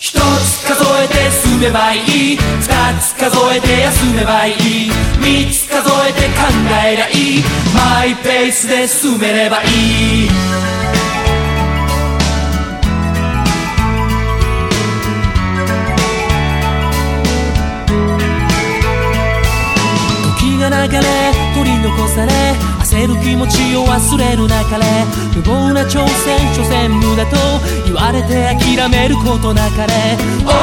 一つ数えて進めばいい。二つ数えて休めばいい。三つ数えて考えりゃいい。マイペースで進めればいい。時が流れ取り残されを忘れるなかれ無謀な挑戦所詮無駄と言われて諦めることなかれ。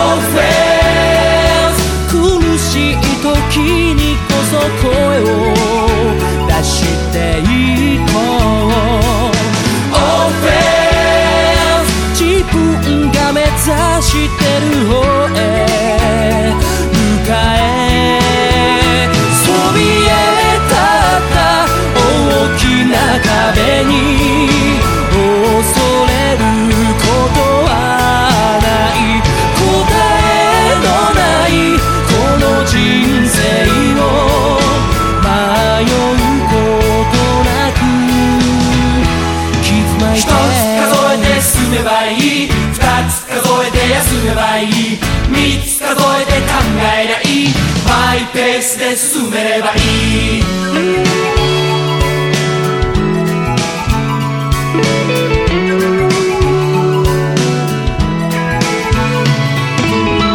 ばいい。二つ数えて休めばいい。三つ数えて考えりゃいい。マイペースで進めればいい。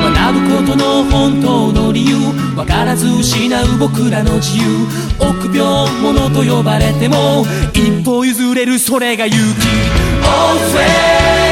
学ぶことの本当の理由分からず失う僕らの自由。臆病者と呼ばれても一歩譲れるそれが勇気。All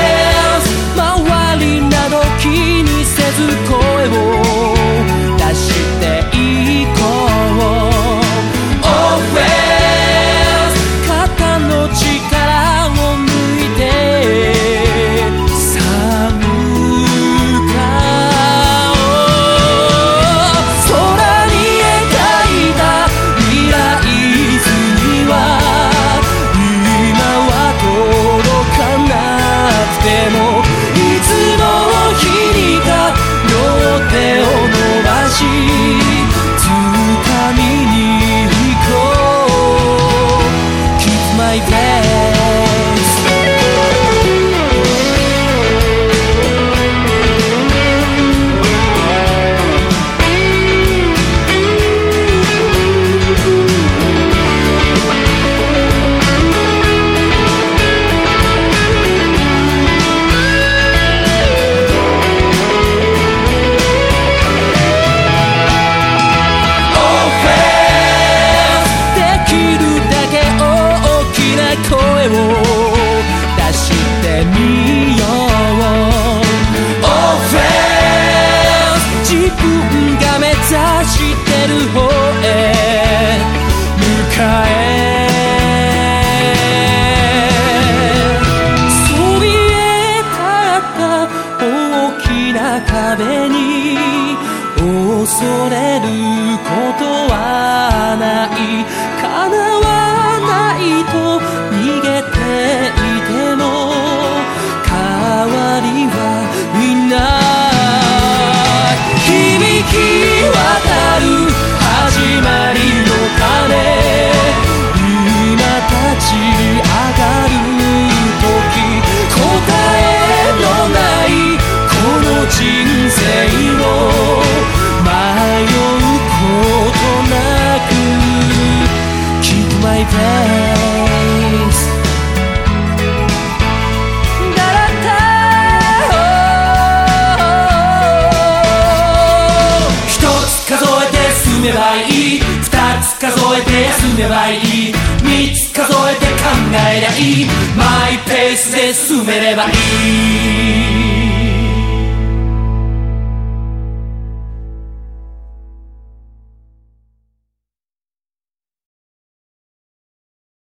してる方へ向かえ。そびえ立った大きな壁に恐れるこて進めばいい。二つ数えて休めばいい。3つ数えて考えりゃいい。マイペースで進めればいい。